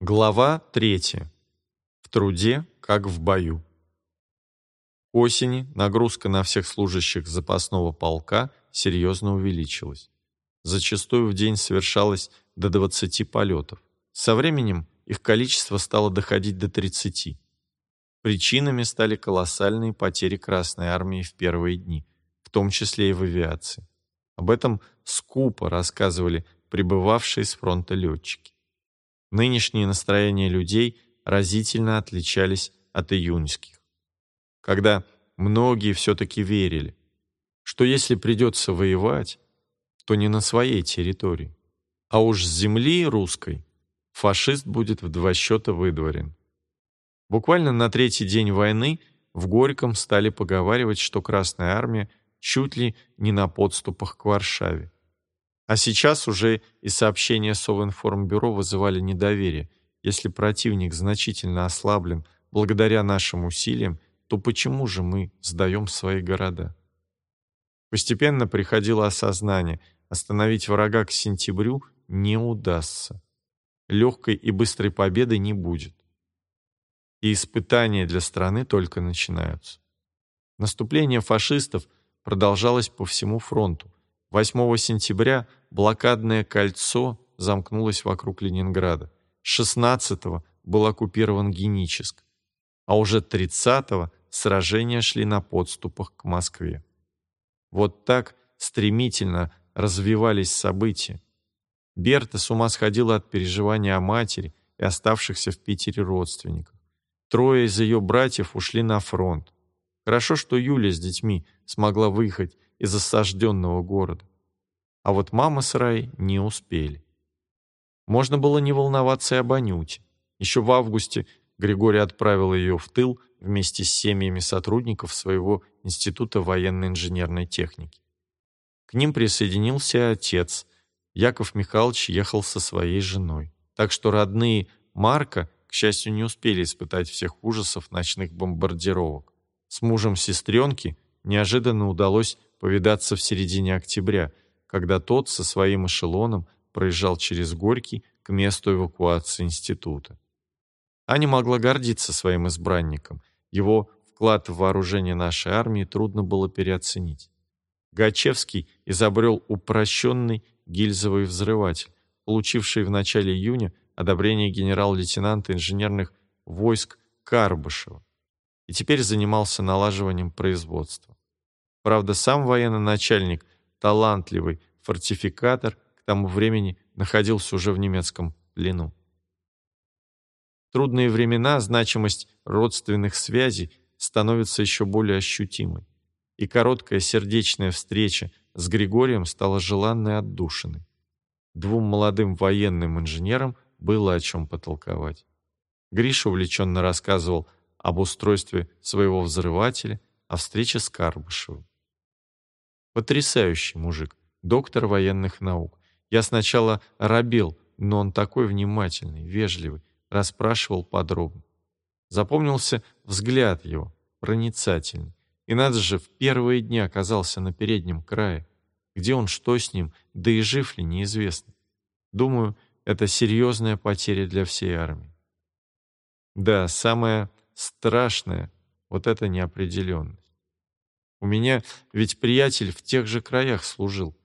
Глава 3. В труде, как в бою. К осени нагрузка на всех служащих запасного полка серьезно увеличилась. Зачастую в день совершалось до 20 полетов. Со временем их количество стало доходить до 30. Причинами стали колоссальные потери Красной Армии в первые дни, в том числе и в авиации. Об этом скупо рассказывали прибывавшие с фронта летчики. Нынешние настроения людей разительно отличались от июньских. Когда многие все-таки верили, что если придется воевать, то не на своей территории, а уж с земли русской фашист будет в два счета выдворен. Буквально на третий день войны в Горьком стали поговаривать, что Красная Армия чуть ли не на подступах к Варшаве. А сейчас уже и сообщения Совинформбюро вызывали недоверие. Если противник значительно ослаблен благодаря нашим усилиям, то почему же мы сдаем свои города? Постепенно приходило осознание, остановить врага к сентябрю не удастся. Легкой и быстрой победы не будет. И испытания для страны только начинаются. Наступление фашистов продолжалось по всему фронту. 8 сентября блокадное кольцо замкнулось вокруг Ленинграда. 16-го был оккупирован Геническ, а уже 30-го сражения шли на подступах к Москве. Вот так стремительно развивались события. Берта с ума сходила от переживания о матери и оставшихся в Питере родственниках. Трое из ее братьев ушли на фронт. Хорошо, что Юля с детьми смогла выехать из осажденного города. А вот мама с Рай не успели. Можно было не волноваться и об Анюте. Еще в августе Григорий отправил ее в тыл вместе с семьями сотрудников своего Института военной инженерной техники. К ним присоединился отец. Яков Михайлович ехал со своей женой. Так что родные Марка, к счастью, не успели испытать всех ужасов ночных бомбардировок. С мужем сестренки неожиданно удалось повидаться в середине октября, когда тот со своим эшелоном проезжал через Горький к месту эвакуации института. Аня могла гордиться своим избранником. Его вклад в вооружение нашей армии трудно было переоценить. Гачевский изобрел упрощенный гильзовый взрыватель, получивший в начале июня одобрение генерал-лейтенанта инженерных войск Карбышева, и теперь занимался налаживанием производства. Правда, сам военный начальник, талантливый фортификатор, к тому времени находился уже в немецком плену. Трудные времена значимость родственных связей становится еще более ощутимой, и короткая сердечная встреча с Григорием стала желанной отдушиной. Двум молодым военным инженерам было о чем потолковать. Гриша увлеченно рассказывал об устройстве своего взрывателя, о встрече с Карбышевым. Потрясающий мужик, доктор военных наук. Я сначала робел, но он такой внимательный, вежливый, расспрашивал подробно. Запомнился взгляд его, проницательный. И надо же, в первые дни оказался на переднем крае. Где он, что с ним, да и жив ли, неизвестно. Думаю, это серьезная потеря для всей армии. Да, самое страшное — вот эта неопределенность. У меня ведь приятель в тех же краях служил.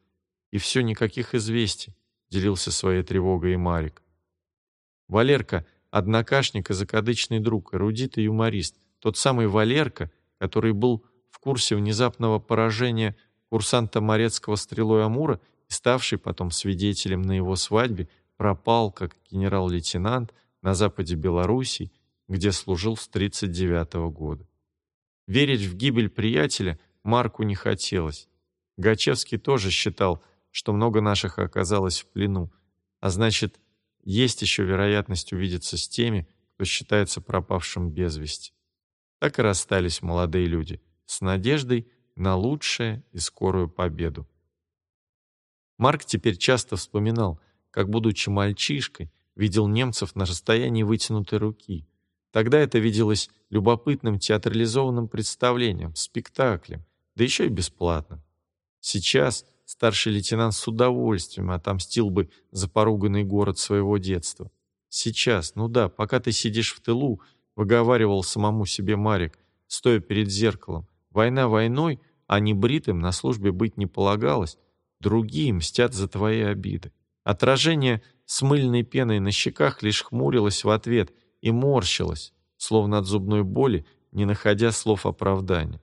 И все никаких известий, делился своей тревогой и Марик. Валерка — однокашник и закадычный друг, эрудит и юморист. Тот самый Валерка, который был в курсе внезапного поражения курсанта Морецкого стрелой Амура и ставший потом свидетелем на его свадьбе, пропал как генерал-лейтенант на западе Белоруссии, где служил с 1939 года. Верить в гибель приятеля Марку не хотелось. Гачевский тоже считал, что много наших оказалось в плену, а значит, есть еще вероятность увидеться с теми, кто считается пропавшим без вести. Так и расстались молодые люди с надеждой на лучшее и скорую победу. Марк теперь часто вспоминал, как, будучи мальчишкой, видел немцев на расстоянии вытянутой руки, Тогда это виделось любопытным театрализованным представлением, спектаклем, да еще и бесплатным. Сейчас старший лейтенант с удовольствием отомстил бы за поруганный город своего детства. Сейчас, ну да, пока ты сидишь в тылу, выговаривал самому себе Марик, стоя перед зеркалом. Война войной, а не бритым на службе быть не полагалось. Другие мстят за твои обиды. Отражение с мыльной пеной на щеках лишь хмурилось в ответ и морщилось, словно от зубной боли, не находя слов оправдания.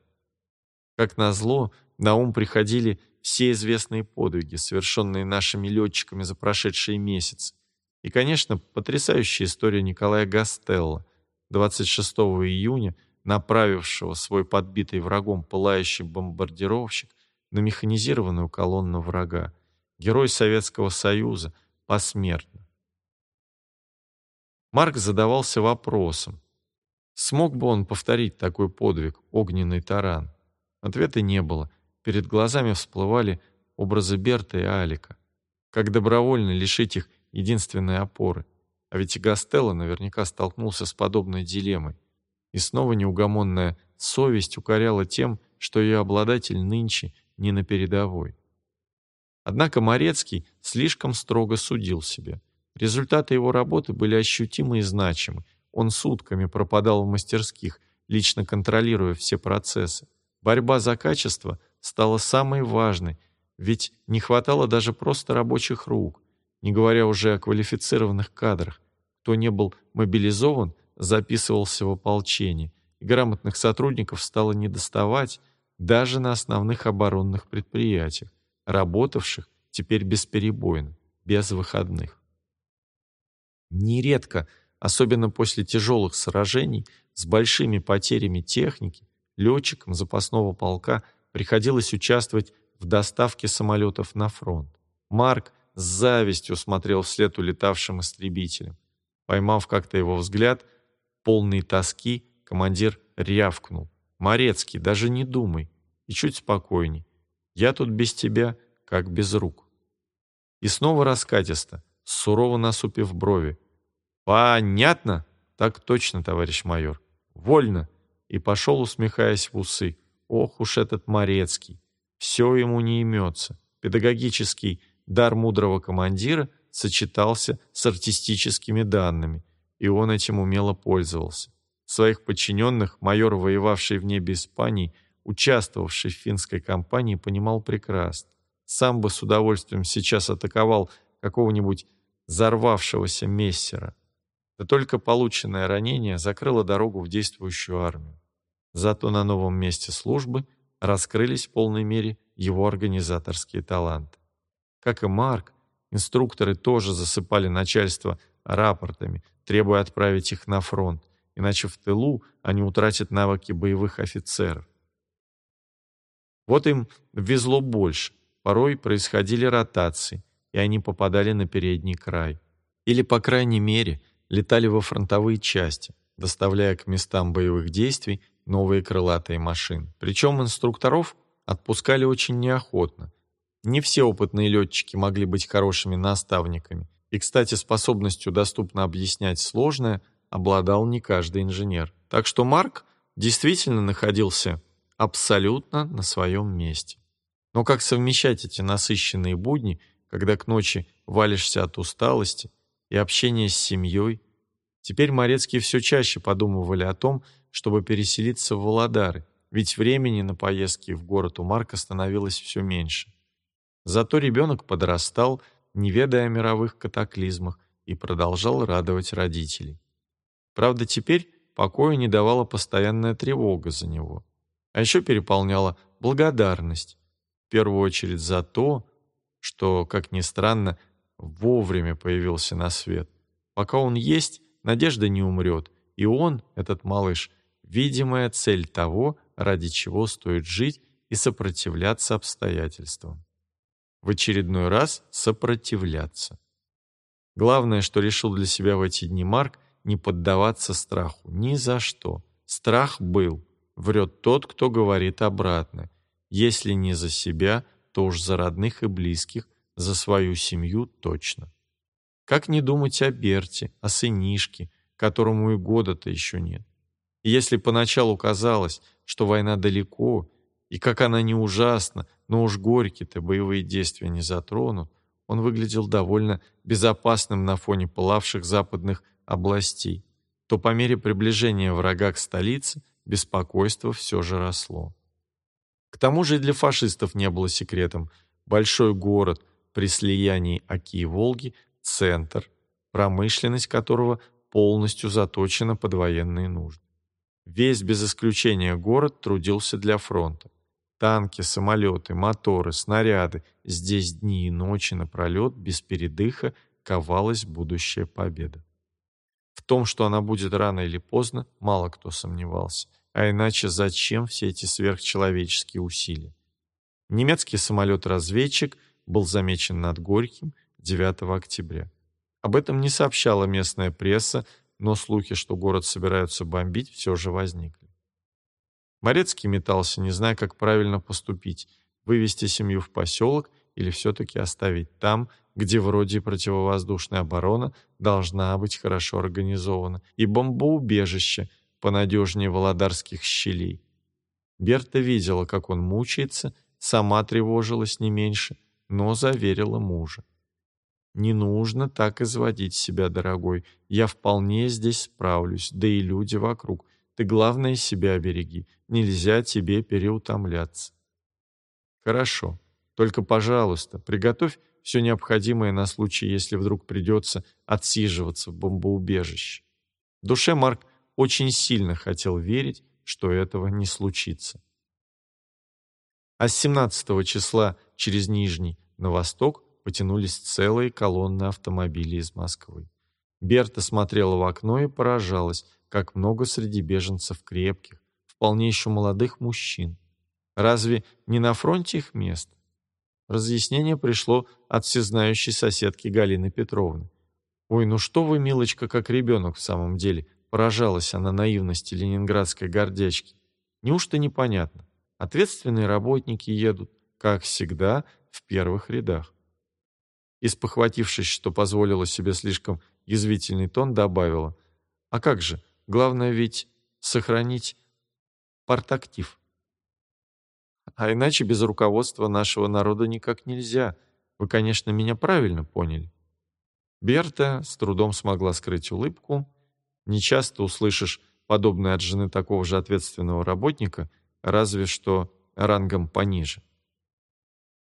Как назло, на ум приходили все известные подвиги, совершенные нашими летчиками за прошедшие месяцы. И, конечно, потрясающая история Николая Гастелла, 26 июня, направившего свой подбитый врагом пылающий бомбардировщик на механизированную колонну врага. Герой Советского Союза, посмертно. Марк задавался вопросом, смог бы он повторить такой подвиг, огненный таран? Ответа не было. Перед глазами всплывали образы Берта и Алика. Как добровольно лишить их единственной опоры. А ведь и Гастелло наверняка столкнулся с подобной дилеммой. И снова неугомонная совесть укоряла тем, что ее обладатель нынче не на передовой. Однако Морецкий слишком строго судил себя. Результаты его работы были ощутимы и значимы. Он сутками пропадал в мастерских, лично контролируя все процессы. Борьба за качество стала самой важной, ведь не хватало даже просто рабочих рук, не говоря уже о квалифицированных кадрах. Кто не был мобилизован, записывался в ополчение, и грамотных сотрудников стало недоставать даже на основных оборонных предприятиях, работавших теперь бесперебойно, без выходных. Нередко, особенно после тяжелых сражений с большими потерями техники, летчикам запасного полка приходилось участвовать в доставке самолетов на фронт. Марк с завистью смотрел вслед улетавшим истребителям. Поймав как-то его взгляд, полный тоски, командир рявкнул. «Морецкий, даже не думай. И чуть спокойней. Я тут без тебя, как без рук». И снова раскатисто, сурово насупив брови. «Понятно?» «Так точно, товарищ майор. Вольно!» И пошел, усмехаясь в усы. «Ох уж этот Морецкий! Все ему не имется. Педагогический дар мудрого командира сочетался с артистическими данными, и он этим умело пользовался. Своих подчиненных майор, воевавший в небе Испании, участвовавший в финской кампании, понимал прекрасно. Сам бы с удовольствием сейчас атаковал какого-нибудь взорвавшегося мессера. Да только полученное ранение закрыло дорогу в действующую армию. Зато на новом месте службы раскрылись в полной мере его организаторские таланты. Как и Марк, инструкторы тоже засыпали начальство рапортами, требуя отправить их на фронт, иначе в тылу они утратят навыки боевых офицеров. Вот им везло больше. Порой происходили ротации, и они попадали на передний край. Или, по крайней мере, летали во фронтовые части, доставляя к местам боевых действий новые крылатые машины. Причем инструкторов отпускали очень неохотно, не все опытные летчики могли быть хорошими наставниками, и, кстати, способностью доступно объяснять сложное обладал не каждый инженер. Так что Марк действительно находился абсолютно на своем месте. Но как совмещать эти насыщенные будни, когда к ночи валишься от усталости и общения с семьей? Теперь Морецкие все чаще подумывали о том, чтобы переселиться в Володары, ведь времени на поездки в город у Марка становилось все меньше. Зато ребенок подрастал, не ведая о мировых катаклизмах, и продолжал радовать родителей. Правда, теперь покоя не давала постоянная тревога за него. А еще переполняла благодарность, в первую очередь за то, что, как ни странно, вовремя появился на свет. Пока он есть, надежда не умрет, и он, этот малыш, видимая цель того, ради чего стоит жить и сопротивляться обстоятельствам в очередной раз сопротивляться. Главное, что решил для себя в эти дни Марк, не поддаваться страху. Ни за что. Страх был. Врет тот, кто говорит обратно. Если не за себя, то уж за родных и близких, за свою семью точно. Как не думать о Берте, о сынишке, которому и года-то еще нет? И если поначалу казалось, что война далеко, и как она не ужасна, но уж горькие-то боевые действия не затронут, он выглядел довольно безопасным на фоне пылавших западных областей, то по мере приближения врага к столице беспокойство все же росло. К тому же и для фашистов не было секретом. Большой город при слиянии Оки и Волги – центр, промышленность которого полностью заточена под военные нужды. Весь без исключения город трудился для фронта. Танки, самолеты, моторы, снаряды. Здесь дни и ночи напролет, без передыха, ковалась будущая победа. В том, что она будет рано или поздно, мало кто сомневался. А иначе зачем все эти сверхчеловеческие усилия? Немецкий самолет-разведчик был замечен над Горьким 9 октября. Об этом не сообщала местная пресса, но слухи, что город собираются бомбить, все же возникли. Морецкий метался, не зная, как правильно поступить, вывести семью в поселок или все-таки оставить там, где вроде противовоздушная оборона должна быть хорошо организована, и бомбоубежище понадежнее володарских щелей. Берта видела, как он мучается, сама тревожилась не меньше, но заверила мужа. «Не нужно так изводить себя, дорогой. Я вполне здесь справлюсь, да и люди вокруг. Ты, главное, себя береги. Нельзя тебе переутомляться. Хорошо. Только, пожалуйста, приготовь все необходимое на случай, если вдруг придется отсиживаться в бомбоубежище. В душе Марк очень сильно хотел верить, что этого не случится. А с 17 числа через Нижний на восток потянулись целые колонны автомобилей из Москвы. Берта смотрела в окно и поражалась, как много среди беженцев крепких, вполне еще молодых мужчин. Разве не на фронте их место? Разъяснение пришло от всезнающей соседки Галины Петровны. «Ой, ну что вы, милочка, как ребенок в самом деле!» Поражалась она наивности ленинградской гордячки. Неужто непонятно? Ответственные работники едут, как всегда, в первых рядах. И спохватившись, что позволила себе слишком язвительный тон, добавила. «А как же, Главное ведь сохранить партактив. А иначе без руководства нашего народа никак нельзя. Вы, конечно, меня правильно поняли. Берта с трудом смогла скрыть улыбку. Нечасто услышишь подобное от жены такого же ответственного работника, разве что рангом пониже.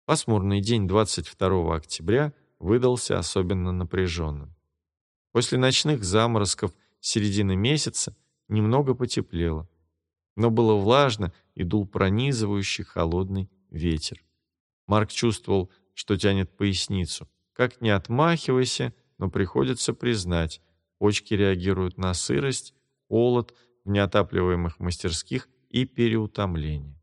Пасмурный день 22 октября выдался особенно напряженным. После ночных заморозков середины месяца немного потеплело, но было влажно и дул пронизывающий холодный ветер. Марк чувствовал, что тянет поясницу. Как не отмахивайся, но приходится признать, почки реагируют на сырость, холод в неотапливаемых мастерских и переутомление.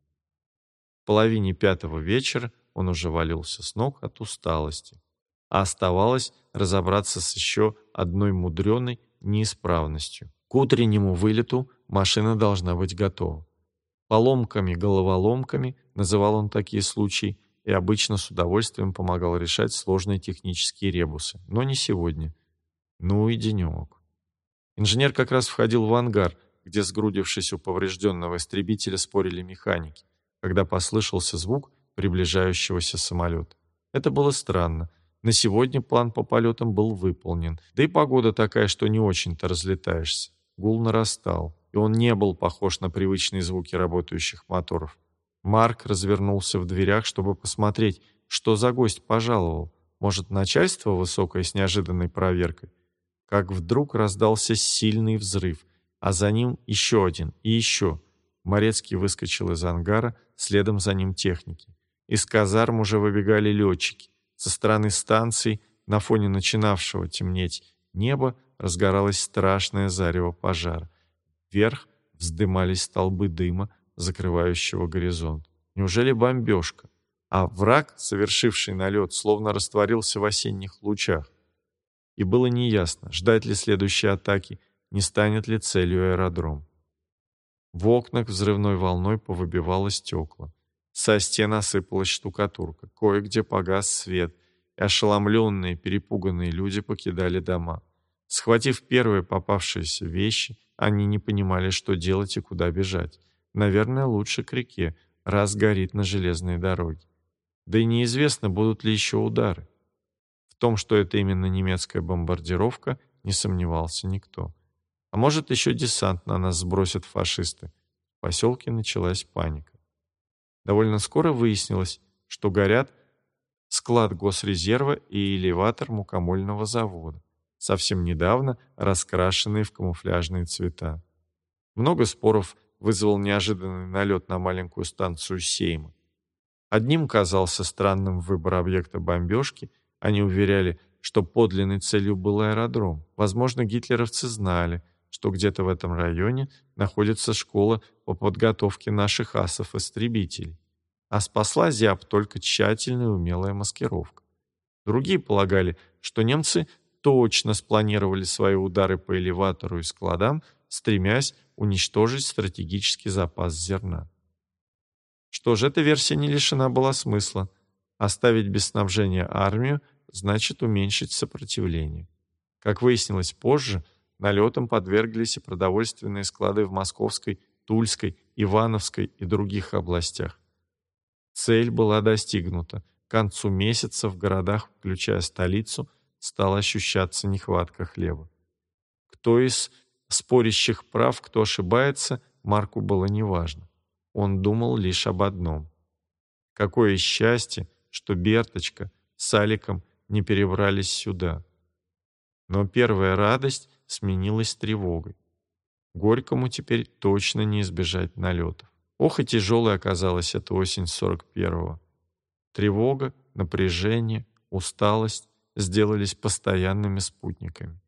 В половине пятого вечера он уже валился с ног от усталости, а оставалось разобраться с еще одной мудреной неисправностью. К утреннему вылету машина должна быть готова. Поломками-головоломками называл он такие случаи и обычно с удовольствием помогал решать сложные технические ребусы, но не сегодня. Ну и денек. Инженер как раз входил в ангар, где, сгрудившись у поврежденного истребителя, спорили механики, когда послышался звук приближающегося самолета. Это было странно. На сегодня план по полетам был выполнен, да и погода такая, что не очень-то разлетаешься. Гул нарастал, и он не был похож на привычные звуки работающих моторов. Марк развернулся в дверях, чтобы посмотреть, что за гость пожаловал. Может, начальство высокое с неожиданной проверкой? Как вдруг раздался сильный взрыв, а за ним еще один и еще. Морецкий выскочил из ангара, следом за ним техники. Из казарм уже выбегали летчики. Со стороны станции, на фоне начинавшего темнеть неба, разгоралось страшное зарево пожара. Вверх вздымались столбы дыма, закрывающего горизонт. Неужели бомбежка? А враг, совершивший налет, словно растворился в осенних лучах. И было неясно, ждать ли следующей атаки, не станет ли целью аэродром. В окнах взрывной волной повыбивало стекла. Со стен осыпалась штукатурка, кое-где погас свет, и ошеломленные, перепуганные люди покидали дома. Схватив первые попавшиеся вещи, они не понимали, что делать и куда бежать. Наверное, лучше к реке, раз горит на железной дороге. Да и неизвестно, будут ли еще удары. том, что это именно немецкая бомбардировка, не сомневался никто. А может, еще десант на нас сбросят фашисты. В поселке началась паника. Довольно скоро выяснилось, что горят склад госрезерва и элеватор мукомольного завода, совсем недавно раскрашенные в камуфляжные цвета. Много споров вызвал неожиданный налет на маленькую станцию Сейма. Одним казался странным выбор объекта бомбежки, они уверяли, что подлинной целью был аэродром. Возможно, гитлеровцы знали, что где-то в этом районе находится школа по подготовке наших асов-истребителей. А спасла Зяб только тщательная и умелая маскировка. Другие полагали, что немцы точно спланировали свои удары по элеватору и складам, стремясь уничтожить стратегический запас зерна. Что ж, эта версия не лишена была смысла. Оставить без снабжения армию значит уменьшить сопротивление. Как выяснилось позже, налетам подверглись и продовольственные склады в Московской, Тульской, Ивановской и других областях. Цель была достигнута. К концу месяца в городах, включая столицу, стала ощущаться нехватка хлеба. Кто из спорящих прав, кто ошибается, Марку было неважно. Он думал лишь об одном. Какое счастье, что Берточка с Аликом не перебрались сюда. Но первая радость сменилась тревогой. Горькому теперь точно не избежать налетов. Ох и тяжелой оказалась эта осень 41-го. Тревога, напряжение, усталость сделались постоянными спутниками.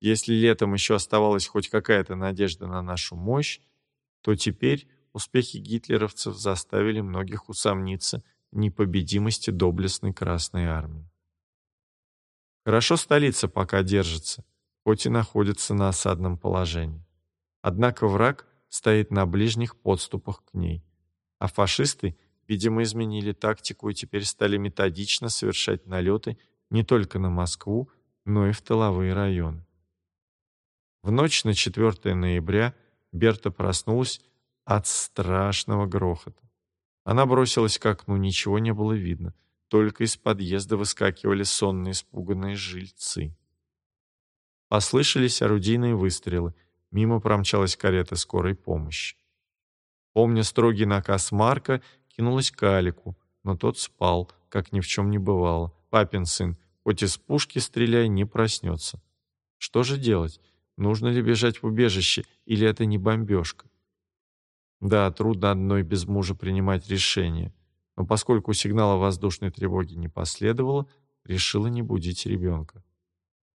Если летом еще оставалась хоть какая-то надежда на нашу мощь, то теперь успехи гитлеровцев заставили многих усомниться в непобедимости доблестной Красной Армии. Хорошо столица пока держится, хоть и находится на осадном положении. Однако враг стоит на ближних подступах к ней, а фашисты, видимо, изменили тактику и теперь стали методично совершать налеты не только на Москву, но и в тыловые районы. В ночь на 4 ноября Берта проснулась от страшного грохота. Она бросилась к окну, ничего не было видно, только из подъезда выскакивали сонные испуганные жильцы. Послышались орудийные выстрелы, мимо промчалась карета скорой помощи. Помня строгий наказ Марка, кинулась к Алику, но тот спал, как ни в чем не бывало. Папин сын, хоть из пушки стреляй, не проснется. Что же делать? Нужно ли бежать в убежище, или это не бомбежка? Да, трудно одной без мужа принимать решение, но поскольку сигнала воздушной тревоги не последовало, решила не будить ребенка.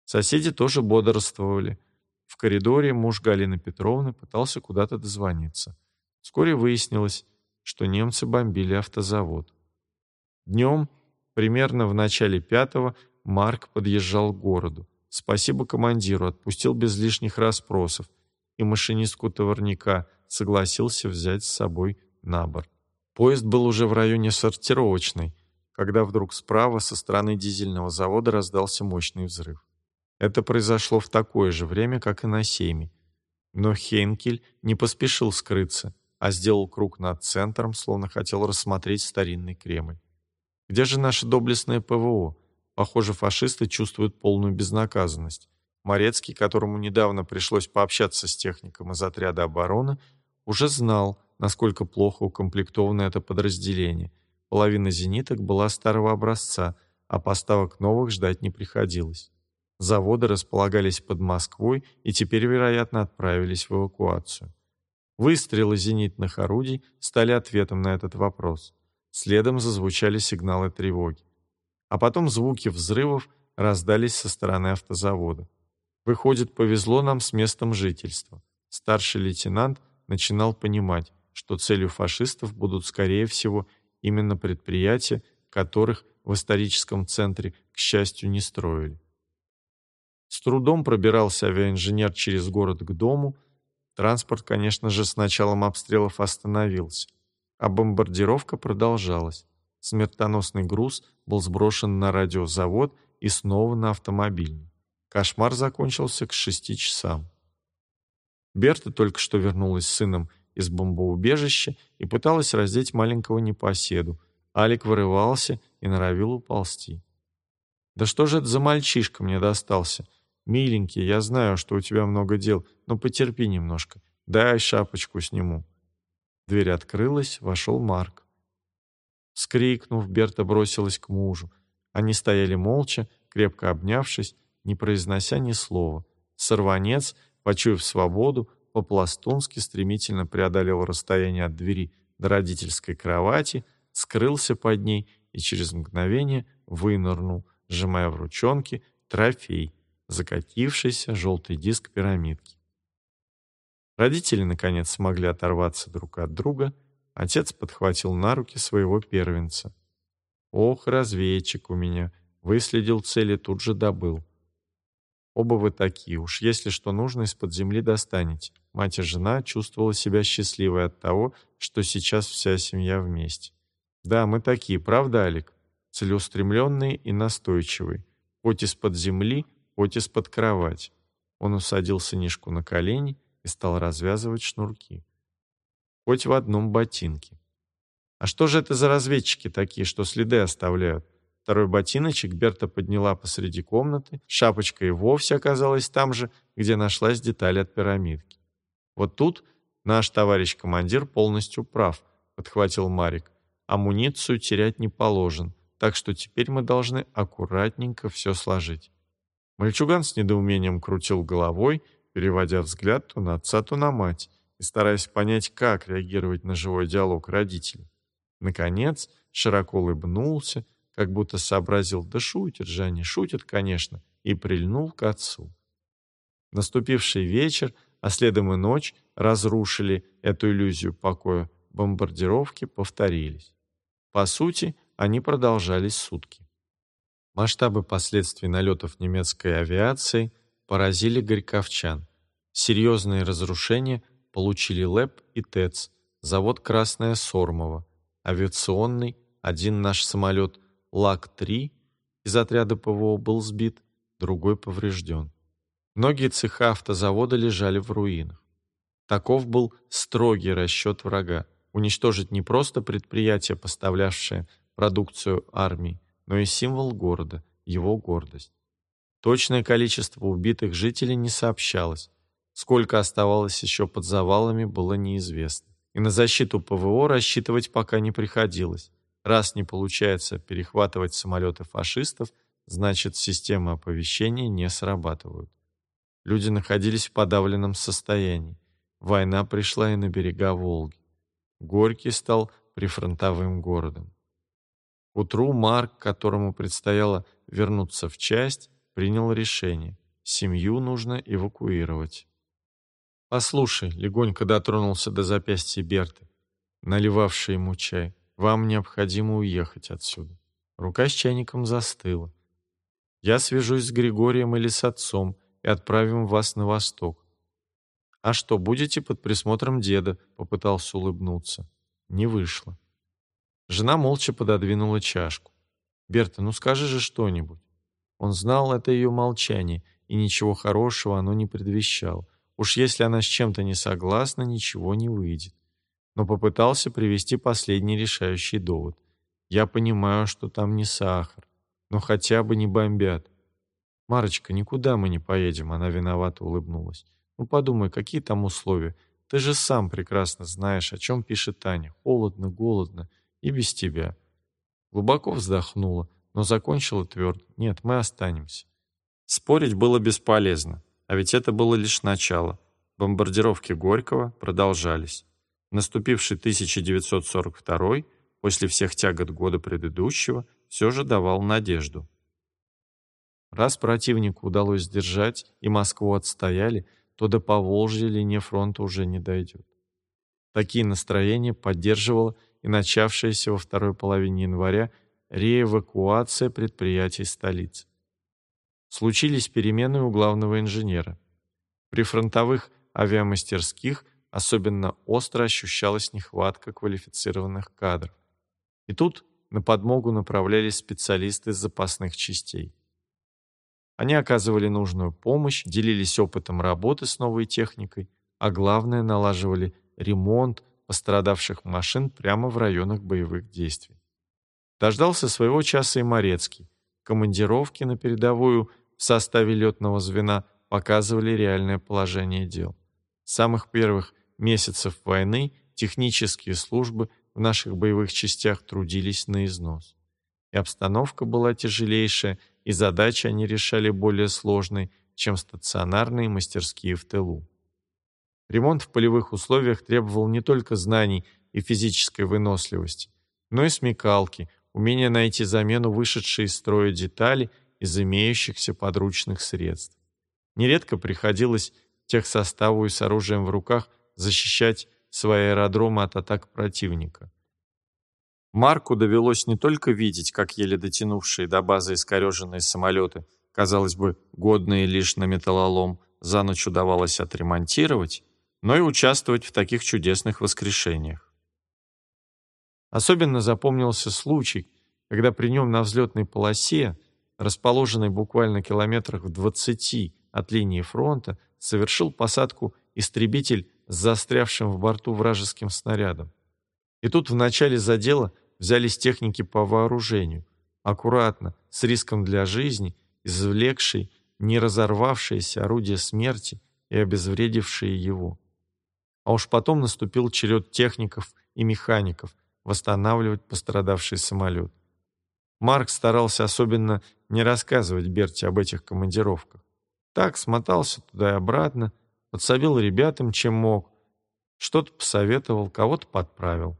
Соседи тоже бодрствовали. В коридоре муж Галины Петровны пытался куда-то дозвониться. Вскоре выяснилось, что немцы бомбили автозавод. Днем, примерно в начале пятого, Марк подъезжал к городу. Спасибо командиру, отпустил без лишних расспросов, и машинистку товарника согласился взять с собой на борт. Поезд был уже в районе сортировочной, когда вдруг справа со стороны дизельного завода раздался мощный взрыв. Это произошло в такое же время, как и на Сейме. Но Хейнкель не поспешил скрыться, а сделал круг над центром, словно хотел рассмотреть старинный Кремль. Где же наше доблестное ПВО? Похоже, фашисты чувствуют полную безнаказанность. Морецкий, которому недавно пришлось пообщаться с техником из отряда обороны, уже знал, насколько плохо укомплектовано это подразделение. Половина зениток была старого образца, а поставок новых ждать не приходилось. Заводы располагались под Москвой и теперь, вероятно, отправились в эвакуацию. Выстрелы зенитных орудий стали ответом на этот вопрос. Следом зазвучали сигналы тревоги. А потом звуки взрывов раздались со стороны автозавода. Выходит, повезло нам с местом жительства. Старший лейтенант начинал понимать, что целью фашистов будут, скорее всего, именно предприятия, которых в историческом центре, к счастью, не строили. С трудом пробирался авиаинженер через город к дому. Транспорт, конечно же, с началом обстрелов остановился, а бомбардировка продолжалась. Смертоносный груз был сброшен на радиозавод и снова на автомобильный. Кошмар закончился к шести часам. Берта только что вернулась с сыном из бомбоубежища и пыталась раздеть маленького непоседу. Алик вырывался и норовил уползти. «Да что же это за мальчишка мне достался? Миленький, я знаю, что у тебя много дел, но потерпи немножко. Дай шапочку сниму». Дверь открылась, вошел Марк. Скрикнув, Берта бросилась к мужу. Они стояли молча, крепко обнявшись, не произнося ни слова. Сорванец, почуяв свободу, по-пластунски стремительно преодолел расстояние от двери до родительской кровати, скрылся под ней и через мгновение вынырнул, сжимая в ручонке трофей, закатившийся желтый диск пирамидки. Родители, наконец, смогли оторваться друг от друга. Отец подхватил на руки своего первенца. «Ох, разведчик у меня!» Выследил цели, тут же добыл. Оба вы такие, уж если что нужно, из-под земли достанете. Мать и жена чувствовала себя счастливой от того, что сейчас вся семья вместе. Да, мы такие, правда, Алик? Целеустремленные и настойчивые. Хоть из-под земли, хоть из-под кровати. Он усадил сынишку на колени и стал развязывать шнурки. Хоть в одном ботинке. А что же это за разведчики такие, что следы оставляют? Второй ботиночек Берта подняла посреди комнаты, шапочка и вовсе оказалась там же, где нашлась деталь от пирамидки. «Вот тут наш товарищ командир полностью прав», — подхватил Марик. «Амуницию терять не положен, так что теперь мы должны аккуратненько все сложить». Мальчуган с недоумением крутил головой, переводя взгляд то на отца, то на мать, и стараясь понять, как реагировать на живой диалог родителей. Наконец, широко улыбнулся, как будто сообразил, да шутят же они, шутят, конечно, и прильнул к отцу. Наступивший вечер, а следом и ночь, разрушили эту иллюзию покоя, бомбардировки повторились. По сути, они продолжались сутки. Масштабы последствий налетов немецкой авиации поразили горьковчан. Серьезные разрушения получили ЛЭП и ТЭЦ, завод «Красная Сормова», авиационный, один наш самолет – ЛАГ-3 из отряда ПВО был сбит, другой поврежден. Многие цеха автозавода лежали в руинах. Таков был строгий расчет врага – уничтожить не просто предприятие, поставлявшее продукцию армии, но и символ города, его гордость. Точное количество убитых жителей не сообщалось. Сколько оставалось еще под завалами, было неизвестно. И на защиту ПВО рассчитывать пока не приходилось. Раз не получается перехватывать самолеты фашистов, значит, системы оповещения не срабатывают. Люди находились в подавленном состоянии. Война пришла и на берега Волги. Горький стал прифронтовым городом. Утру Марк, которому предстояло вернуться в часть, принял решение. Семью нужно эвакуировать. «Послушай», — легонько дотронулся до запястья Берты, наливавший ему чай, вам необходимо уехать отсюда. Рука с чайником застыла. Я свяжусь с Григорием или с отцом и отправим вас на восток. А что, будете под присмотром деда? Попытался улыбнуться. Не вышло. Жена молча пододвинула чашку. «Берта, ну скажи же что-нибудь». Он знал это ее молчание, и ничего хорошего оно не предвещало. Уж если она с чем-то не согласна, ничего не выйдет но попытался привести последний решающий довод. Я понимаю, что там не сахар, но хотя бы не бомбят. «Марочка, никуда мы не поедем», — она виновато улыбнулась. «Ну подумай, какие там условия? Ты же сам прекрасно знаешь, о чем пишет Таня. Холодно, голодно и без тебя». Глубоко вздохнула, но закончила твердо. «Нет, мы останемся». Спорить было бесполезно, а ведь это было лишь начало. Бомбардировки Горького продолжались. Наступивший 1942 после всех тягот года предыдущего все же давал надежду. Раз противнику удалось сдержать и Москву отстояли, то до Поволжья линия фронта уже не дойдет. Такие настроения поддерживала и начавшаяся во второй половине января реэвакуация предприятий столицы. Случились перемены у главного инженера. При фронтовых авиамастерских – особенно остро ощущалась нехватка квалифицированных кадров. И тут на подмогу направлялись специалисты из запасных частей. Они оказывали нужную помощь, делились опытом работы с новой техникой, а главное налаживали ремонт пострадавших машин прямо в районах боевых действий. Дождался своего часа и Морецкий. командировки на передовую в составе летного звена показывали реальное положение дел. С самых первых месяцев войны технические службы в наших боевых частях трудились на износ. И обстановка была тяжелейшая, и задачи они решали более сложные, чем стационарные мастерские в тылу. Ремонт в полевых условиях требовал не только знаний и физической выносливости, но и смекалки, умения найти замену вышедшей из строя детали из имеющихся подручных средств. Нередко приходилось техсоставу и с оружием в руках защищать свои аэродромы от атак противника. Марку довелось не только видеть, как еле дотянувшие до базы искореженные самолеты, казалось бы, годные лишь на металлолом, за ночь удавалось отремонтировать, но и участвовать в таких чудесных воскрешениях. Особенно запомнился случай, когда при нем на взлетной полосе, расположенной буквально километрах в 20 от линии фронта, совершил посадку истребитель с застрявшим в борту вражеским снарядом. И тут в начале задела взялись техники по вооружению, аккуратно, с риском для жизни, извлекшие не разорвавшееся орудие смерти и обезвредившие его. А уж потом наступил черед техников и механиков восстанавливать пострадавший самолет. Марк старался особенно не рассказывать Берти об этих командировках. Так смотался туда и обратно, подсобил ребятам, чем мог, что-то посоветовал, кого-то подправил.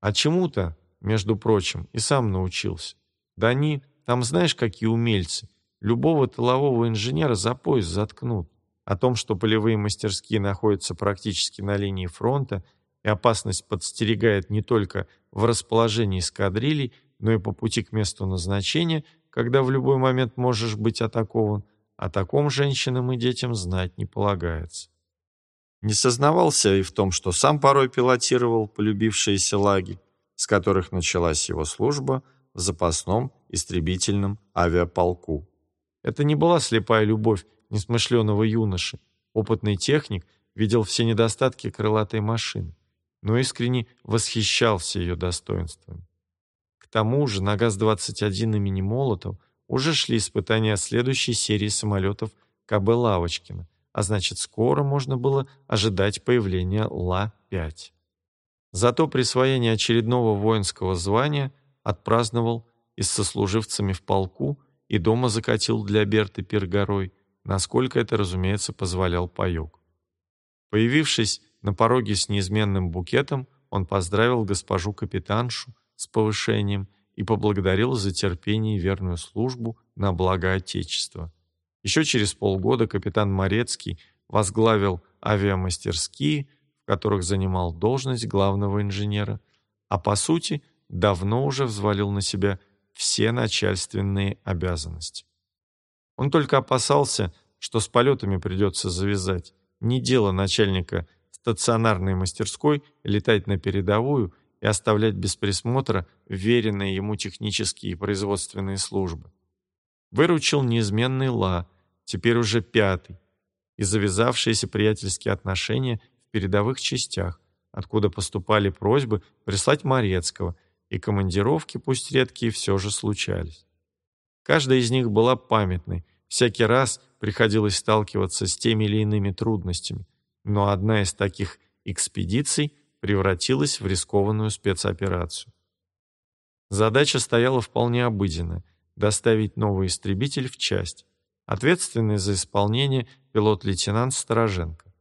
А чему-то, между прочим, и сам научился. Да они, там знаешь, какие умельцы, любого тылового инженера за пояс заткнут. О том, что полевые мастерские находятся практически на линии фронта, и опасность подстерегает не только в расположении эскадрилей, но и по пути к месту назначения, когда в любой момент можешь быть атакован, о таком женщинам и детям знать не полагается. Не сознавался и в том, что сам порой пилотировал полюбившиеся лаги, с которых началась его служба в запасном истребительном авиаполку. Это не была слепая любовь несмышленого юноши. Опытный техник видел все недостатки крылатой машины, но искренне восхищался ее достоинствами. К тому же на ГАЗ-21 имени Молотов уже шли испытания следующей серии самолетов КБ Лавочкина, а значит, скоро можно было ожидать появления Ла-5. Зато присвоение очередного воинского звания отпраздновал и с сослуживцами в полку и дома закатил для Берты пир насколько это, разумеется, позволял паёк. Появившись на пороге с неизменным букетом, он поздравил госпожу капитаншу с повышением и поблагодарил за терпение и верную службу на благо Отечества. Еще через полгода капитан Морецкий возглавил авиамастерские, в которых занимал должность главного инженера, а по сути давно уже взвалил на себя все начальственные обязанности. Он только опасался, что с полетами придется завязать. Не дело начальника стационарной мастерской летать на передовую и оставлять без присмотра веренные ему технические и производственные службы. Выручил неизменный Ла, теперь уже пятый, и завязавшиеся приятельские отношения в передовых частях, откуда поступали просьбы прислать Морецкого, и командировки, пусть редкие, все же случались. Каждая из них была памятной, всякий раз приходилось сталкиваться с теми или иными трудностями, но одна из таких экспедиций – превратилась в рискованную спецоперацию. Задача стояла вполне обыденная – доставить новый истребитель в часть. Ответственный за исполнение пилот-лейтенант Стороженко.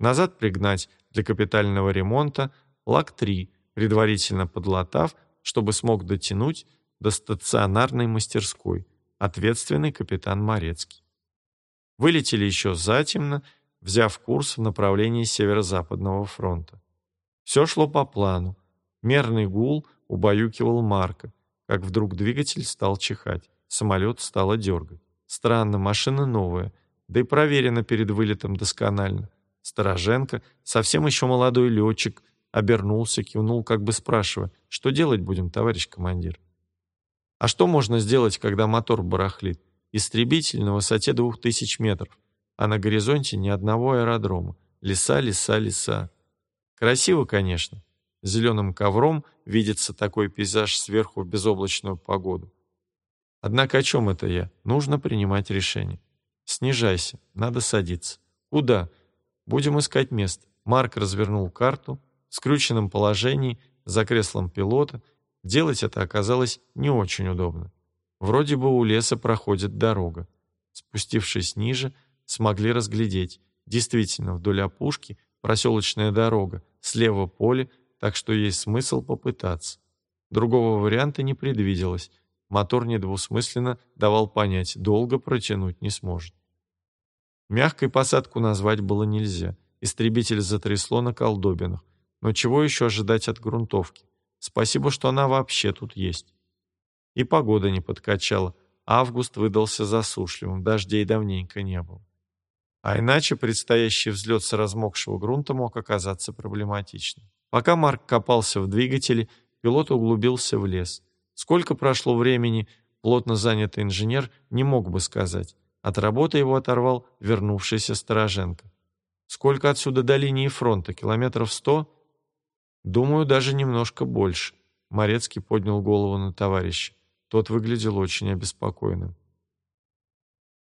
Назад пригнать для капитального ремонта ЛАК-3, предварительно подлатав, чтобы смог дотянуть до стационарной мастерской, ответственный капитан Морецкий. Вылетели еще затемно, взяв курс в направлении Северо-Западного фронта. Все шло по плану. Мерный гул убаюкивал Марка, как вдруг двигатель стал чихать, самолет стало дергать. Странно, машина новая, да и проверена перед вылетом досконально. Стороженко, совсем еще молодой летчик, обернулся, кивнул, как бы спрашивая, что делать будем, товарищ командир? А что можно сделать, когда мотор барахлит? Истребитель на высоте двух тысяч метров, а на горизонте ни одного аэродрома. Леса, леса, леса. Красиво, конечно. Зеленым ковром видится такой пейзаж сверху в безоблачную погоду. Однако о чем это я? Нужно принимать решение. Снижайся, надо садиться. Куда? Будем искать место. Марк развернул карту в скрюченном положении за креслом пилота. Делать это оказалось не очень удобно. Вроде бы у леса проходит дорога. Спустившись ниже, смогли разглядеть. Действительно, вдоль опушки проселочная дорога, слева поле, так что есть смысл попытаться. Другого варианта не предвиделось. Мотор недвусмысленно давал понять, долго протянуть не сможет. Мягкой посадку назвать было нельзя. Истребитель затрясло на колдобинах. Но чего еще ожидать от грунтовки? Спасибо, что она вообще тут есть. И погода не подкачала. Август выдался засушливым, дождей давненько не было. А иначе предстоящий взлет с размокшего грунта мог оказаться проблематичным. Пока Марк копался в двигателе, пилот углубился в лес. Сколько прошло времени, плотно занятый инженер не мог бы сказать. От работы его оторвал вернувшийся Стороженко. Сколько отсюда до линии фронта? Километров сто? Думаю, даже немножко больше. Морецкий поднял голову на товарища. Тот выглядел очень обеспокоенным.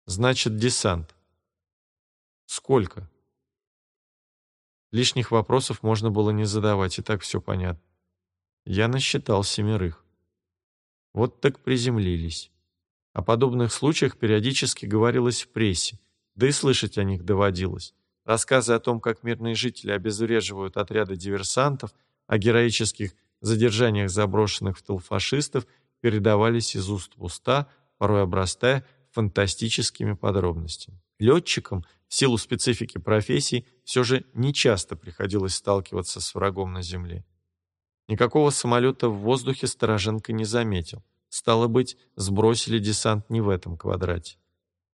Значит, десант. Сколько? Лишних вопросов можно было не задавать, и так все понятно. Я насчитал семерых. Вот так приземлились. О подобных случаях периодически говорилось в прессе, да и слышать о них доводилось. Рассказы о том, как мирные жители обезвреживают отряды диверсантов, о героических задержаниях заброшенных в тыл фашистов передавались из уст в уста, порой обрастая фантастическими подробностями. Летчикам, в силу специфики профессии, все же нечасто приходилось сталкиваться с врагом на земле. Никакого самолета в воздухе Стороженко не заметил. Стало быть, сбросили десант не в этом квадрате.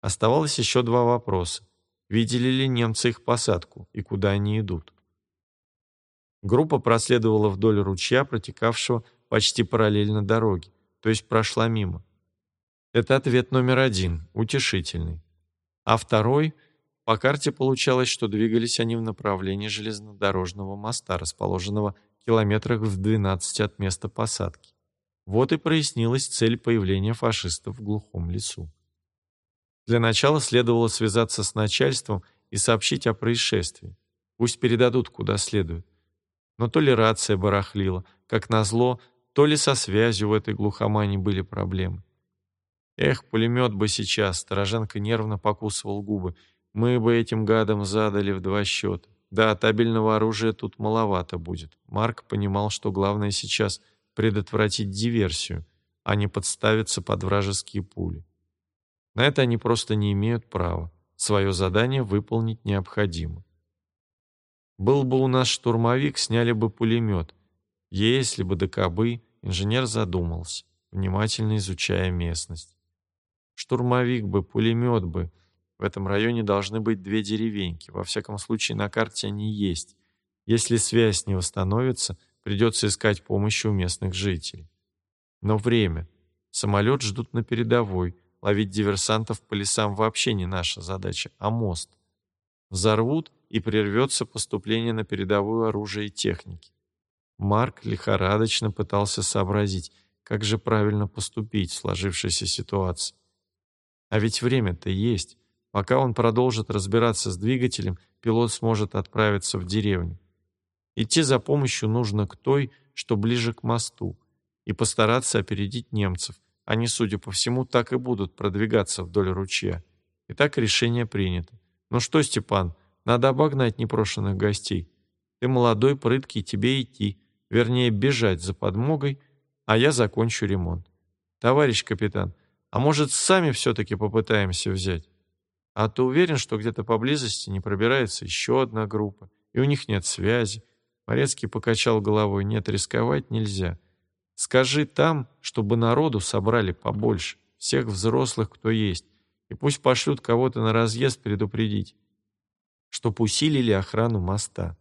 Оставалось еще два вопроса. Видели ли немцы их посадку и куда они идут? Группа проследовала вдоль ручья, протекавшего почти параллельно дороге, то есть прошла мимо. Это ответ номер один, утешительный. А второй, по карте получалось, что двигались они в направлении железнодорожного моста, расположенного в километрах в 12 от места посадки. Вот и прояснилась цель появления фашистов в глухом лесу. Для начала следовало связаться с начальством и сообщить о происшествии. Пусть передадут куда следует. Но то ли рация барахлила, как назло, то ли со связью в этой глухомане были проблемы. Эх, пулемет бы сейчас, Стороженко нервно покусывал губы. Мы бы этим гадам задали в два счета. Да, табельного оружия тут маловато будет. Марк понимал, что главное сейчас предотвратить диверсию, а не подставиться под вражеские пули. На это они просто не имеют права. Свое задание выполнить необходимо. Был бы у нас штурмовик, сняли бы пулемет. Если бы до кобы, инженер задумался, внимательно изучая местность. Штурмовик бы, пулемет бы. В этом районе должны быть две деревеньки. Во всяком случае, на карте они есть. Если связь не восстановится, придется искать помощи у местных жителей. Но время. Самолет ждут на передовой. Ловить диверсантов по лесам вообще не наша задача, а мост. Взорвут, и прервется поступление на передовую оружие и техники. Марк лихорадочно пытался сообразить, как же правильно поступить в сложившейся ситуации. А ведь время-то есть. Пока он продолжит разбираться с двигателем, пилот сможет отправиться в деревню. Идти за помощью нужно к той, что ближе к мосту, и постараться опередить немцев. Они, судя по всему, так и будут продвигаться вдоль ручья. Итак, решение принято. Ну что, Степан, надо обогнать непрошенных гостей. Ты молодой, прыткий, тебе идти. Вернее, бежать за подмогой, а я закончу ремонт. Товарищ капитан, а может, сами все-таки попытаемся взять? А ты уверен, что где-то поблизости не пробирается еще одна группа, и у них нет связи? Морецкий покачал головой. Нет, рисковать нельзя. Скажи там, чтобы народу собрали побольше, всех взрослых, кто есть, и пусть пошлют кого-то на разъезд предупредить чтоб усилили охрану моста.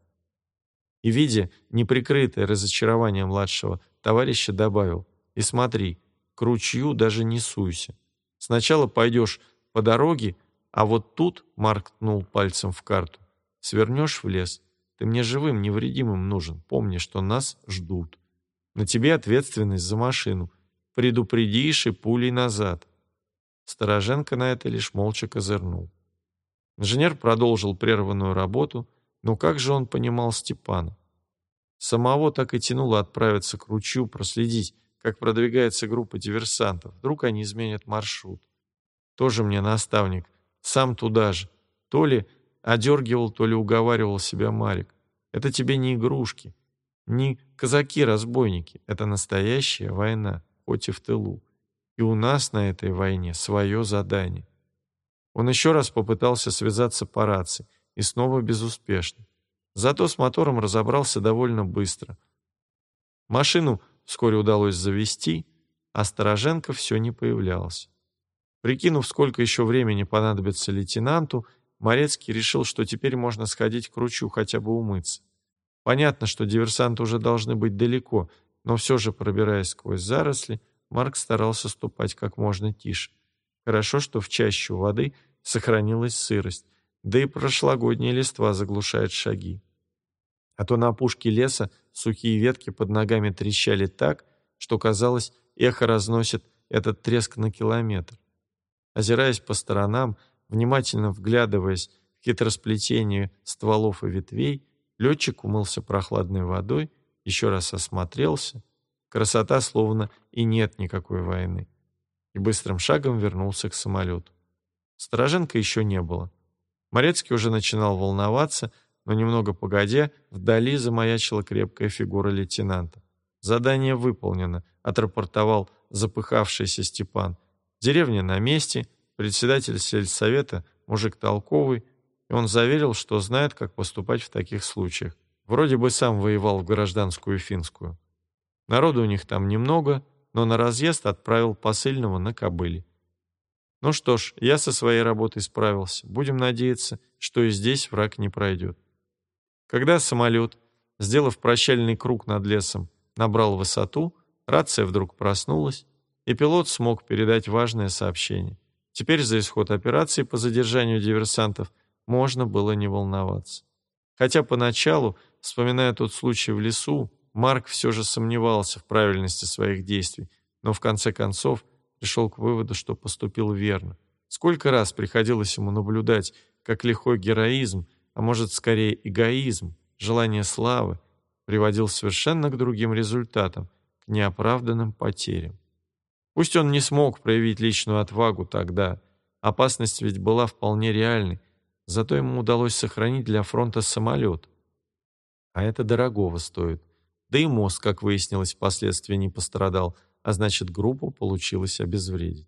И, видя неприкрытое разочарование младшего, товарища добавил, «И смотри, к ручью даже не суйся. Сначала пойдешь по дороге, а вот тут, — Марк ткнул пальцем в карту, — свернешь в лес. Ты мне живым, невредимым нужен. Помни, что нас ждут. На тебе ответственность за машину. Предупредишь и пулей назад. Стороженко на это лишь молча козырнул. Инженер продолжил прерванную работу, но как же он понимал Степана? Самого так и тянуло отправиться к ручью, проследить, как продвигается группа диверсантов. Вдруг они изменят маршрут. Тоже мне наставник. Сам туда же. То ли одергивал, то ли уговаривал себя Марик. Это тебе не игрушки, не казаки-разбойники. Это настоящая война, хоть и в тылу. И у нас на этой войне свое задание. Он еще раз попытался связаться по рации, и снова безуспешно. Зато с мотором разобрался довольно быстро. Машину вскоре удалось завести, а Стороженко все не появлялся. Прикинув, сколько еще времени понадобится лейтенанту, Морецкий решил, что теперь можно сходить к ручью, хотя бы умыться. Понятно, что диверсанты уже должны быть далеко, но все же, пробираясь сквозь заросли, Марк старался ступать как можно тише. Хорошо, что в чащу воды сохранилась сырость, да и прошлогодние листва заглушают шаги. А то на опушке леса сухие ветки под ногами трещали так, что, казалось, эхо разносит этот треск на километр. Озираясь по сторонам, внимательно вглядываясь в хитросплетение стволов и ветвей, летчик умылся прохладной водой, еще раз осмотрелся. Красота словно и нет никакой войны. И быстрым шагом вернулся к самолету. Стороженко еще не было. Морецкий уже начинал волноваться, но немного погодя, вдали замаячила крепкая фигура лейтенанта. «Задание выполнено», — отрапортовал запыхавшийся Степан. «Деревня на месте, председатель сельсовета, мужик толковый, и он заверил, что знает, как поступать в таких случаях. Вроде бы сам воевал в гражданскую финскую. Народу у них там немного, но на разъезд отправил посыльного на кобыле. Ну что ж, я со своей работой справился. Будем надеяться, что и здесь враг не пройдет. Когда самолет, сделав прощальный круг над лесом, набрал высоту, рация вдруг проснулась, и пилот смог передать важное сообщение. Теперь за исход операции по задержанию диверсантов можно было не волноваться. Хотя поначалу, вспоминая тот случай в лесу, Марк все же сомневался в правильности своих действий, но в конце концов пришел к выводу, что поступил верно. Сколько раз приходилось ему наблюдать, как лихой героизм, а может скорее эгоизм, желание славы, приводил совершенно к другим результатам, к неоправданным потерям. Пусть он не смог проявить личную отвагу тогда, опасность ведь была вполне реальной, зато ему удалось сохранить для фронта самолет. А это дорогого стоит. Да и мозг, как выяснилось, впоследствии не пострадал – а значит, группу получилось обезвредить.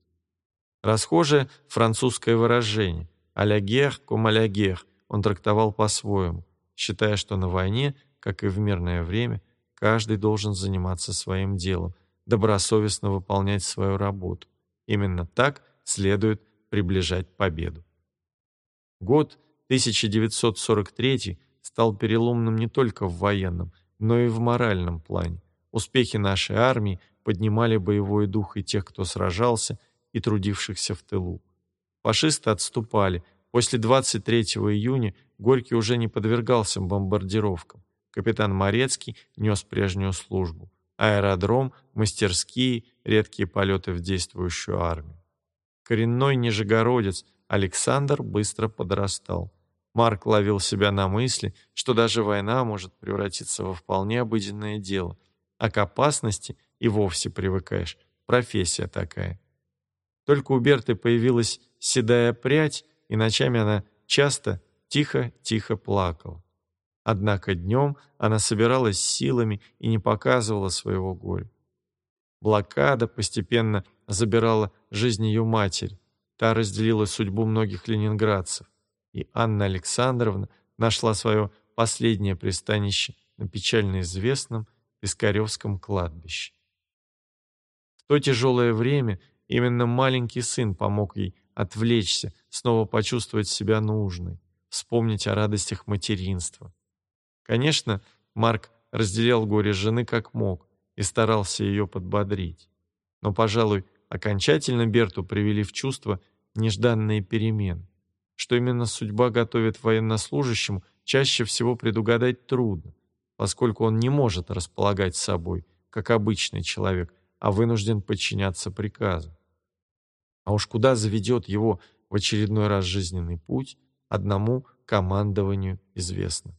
Расхожее французское выражение «а-ля гер, ком а-ля гер» он трактовал по-своему, считая, что на войне, как и в мирное время, каждый должен заниматься своим делом, добросовестно выполнять свою работу. Именно так следует приближать победу. Год 1943 стал переломным не только в военном, но и в моральном плане. Успехи нашей армии поднимали боевой дух и тех, кто сражался, и трудившихся в тылу. Фашисты отступали. После 23 июня Горький уже не подвергался бомбардировкам. Капитан Морецкий нес прежнюю службу. Аэродром, мастерские, редкие полеты в действующую армию. Коренной нижегородец Александр быстро подрастал. Марк ловил себя на мысли, что даже война может превратиться во вполне обыденное дело, а к опасности и вовсе привыкаешь. Профессия такая. Только у Берты появилась седая прядь, и ночами она часто тихо-тихо плакала. Однако днем она собиралась силами и не показывала своего горя. Блокада постепенно забирала жизнь ее матери. Та разделила судьбу многих ленинградцев. И Анна Александровна нашла свое последнее пристанище на печально известном Пискаревском кладбище. В то тяжелое время именно маленький сын помог ей отвлечься, снова почувствовать себя нужной, вспомнить о радостях материнства. Конечно, Марк разделял горе жены как мог и старался ее подбодрить. Но, пожалуй, окончательно Берту привели в чувство нежданные перемены. Что именно судьба готовит военнослужащему, чаще всего предугадать трудно, поскольку он не может располагать собой, как обычный человек – а вынужден подчиняться приказу. А уж куда заведет его в очередной раз жизненный путь, одному командованию известно.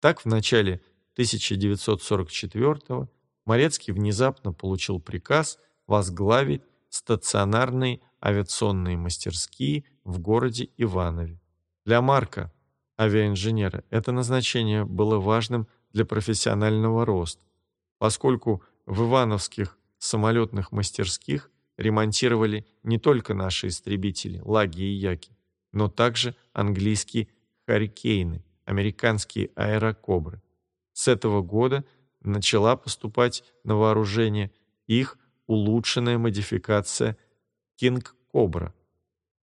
Так в начале 1944 Морецкий внезапно получил приказ возглавить стационарные авиационные мастерские в городе Иванове. Для Марка, авиаинженера, это назначение было важным для профессионального роста, поскольку в ивановских самолетных мастерских ремонтировали не только наши истребители, лаги и яки, но также английские «Харрикейны», американские «Аэрокобры». С этого года начала поступать на вооружение их улучшенная модификация «Кинг Кобра».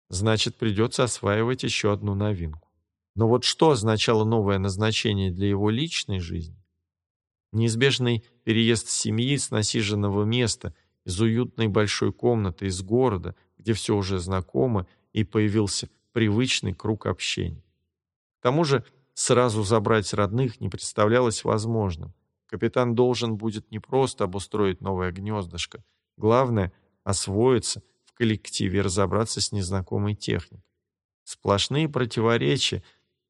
Значит, придется осваивать еще одну новинку. Но вот что означало новое назначение для его личной жизни? Неизбежный переезд семьи с насиженного места, из уютной большой комнаты, из города, где все уже знакомо, и появился привычный круг общения. К тому же сразу забрать родных не представлялось возможным. Капитан должен будет не просто обустроить новое гнездышко, главное — освоиться в коллективе и разобраться с незнакомой техникой. Сплошные противоречия,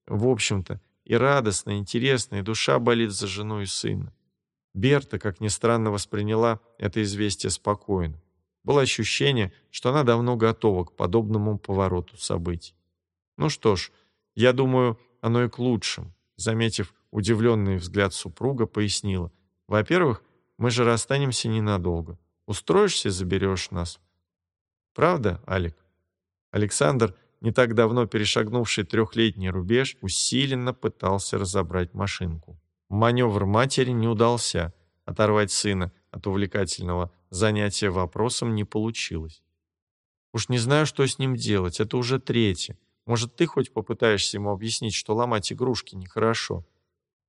в общем-то, и радостно, интересно, и душа болит за жену и сына. Берта, как ни странно, восприняла это известие спокойно. Было ощущение, что она давно готова к подобному повороту событий. Ну что ж, я думаю, оно и к лучшему. Заметив удивленный взгляд супруга, пояснила. Во-первых, мы же расстанемся ненадолго. Устроишься заберешь нас. Правда, Алик? Александр, не так давно перешагнувший трехлетний рубеж, усиленно пытался разобрать машинку. Маневр матери не удался. Оторвать сына от увлекательного занятия вопросом не получилось. Уж не знаю, что с ним делать, это уже третье. Может, ты хоть попытаешься ему объяснить, что ломать игрушки нехорошо?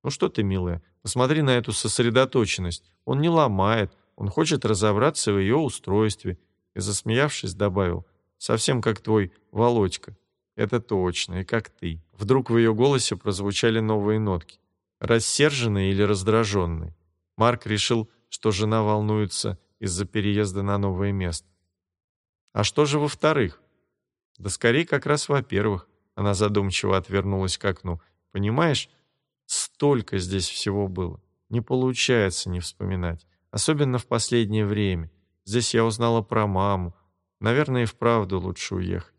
Ну что ты, милая, посмотри на эту сосредоточенность. Он не ломает, он хочет разобраться в ее устройстве. И, засмеявшись, добавил, совсем как твой Володька. Это точно, и как ты. Вдруг в ее голосе прозвучали новые нотки. Рассерженный или раздраженный. Марк решил, что жена волнуется из-за переезда на новое место. А что же во-вторых? Да скорее как раз во-первых. Она задумчиво отвернулась к окну. Понимаешь, столько здесь всего было. Не получается не вспоминать. Особенно в последнее время. Здесь я узнала про маму. Наверное, и вправду лучше уехать.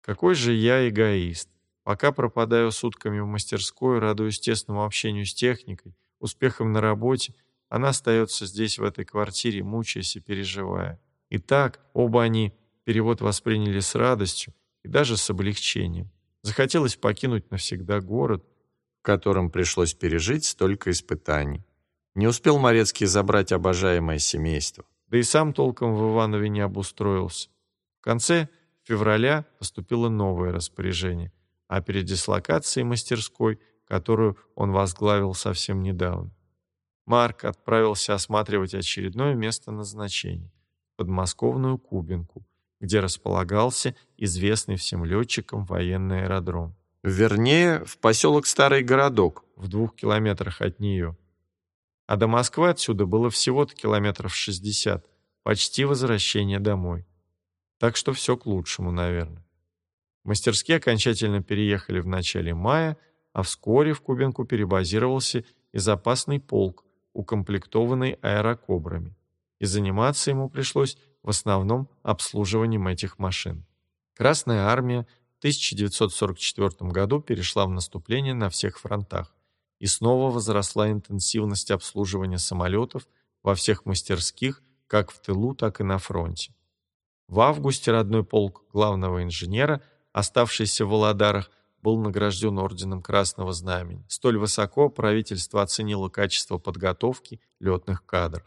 Какой же я эгоист. Пока пропадаю сутками в мастерской, радуюсь тесному общению с техникой, успехом на работе, она остается здесь, в этой квартире, мучаясь и переживая. И так оба они перевод восприняли с радостью и даже с облегчением. Захотелось покинуть навсегда город, в котором пришлось пережить столько испытаний. Не успел Морецкий забрать обожаемое семейство, да и сам толком в Иванове не обустроился. В конце февраля поступило новое распоряжение о передислокации мастерской, которую он возглавил совсем недавно. Марк отправился осматривать очередное место назначения – подмосковную Кубинку, где располагался известный всем летчикам военный аэродром. Вернее, в поселок Старый Городок, в двух километрах от нее. А до Москвы отсюда было всего-то километров 60, почти возвращение домой. Так что все к лучшему, наверное. Мастерские окончательно переехали в начале мая, а вскоре в Кубинку перебазировался и запасный полк, укомплектованный аэрокобрами. И заниматься ему пришлось в основном обслуживанием этих машин. Красная армия 1944 году перешла в наступление на всех фронтах, и снова возросла интенсивность обслуживания самолетов во всех мастерских, как в тылу, так и на фронте. В августе родной полк главного инженера, оставшийся в Володарах, был награжден орденом Красного Знамени. Столь высоко правительство оценило качество подготовки летных кадров.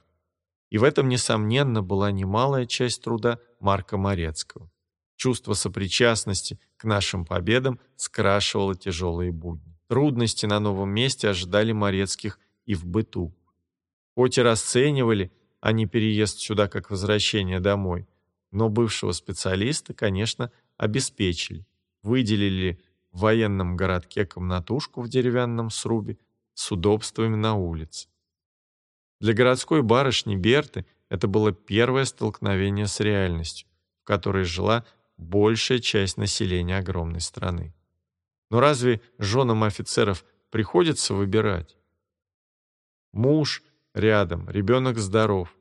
И в этом, несомненно, была немалая часть труда Марка Морецкого. Чувство сопричастности к нашим победам скрашивало тяжелые будни. Трудности на новом месте ожидали Морецких и в быту. Хоть и расценивали они переезд сюда как возвращение домой, но бывшего специалиста, конечно, обеспечили. Выделили в военном городке комнатушку в деревянном срубе с удобствами на улице. Для городской барышни Берты это было первое столкновение с реальностью. в которой жила большая часть населения огромной страны. Но разве женам офицеров приходится выбирать? Муж рядом, ребенок здоров,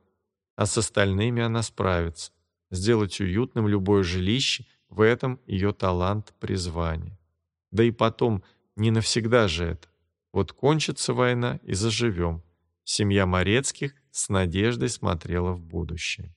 а с остальными она справится. Сделать уютным любое жилище – в этом ее талант призвание. Да и потом, не навсегда же это. Вот кончится война и заживем. Семья Морецких с надеждой смотрела в будущее.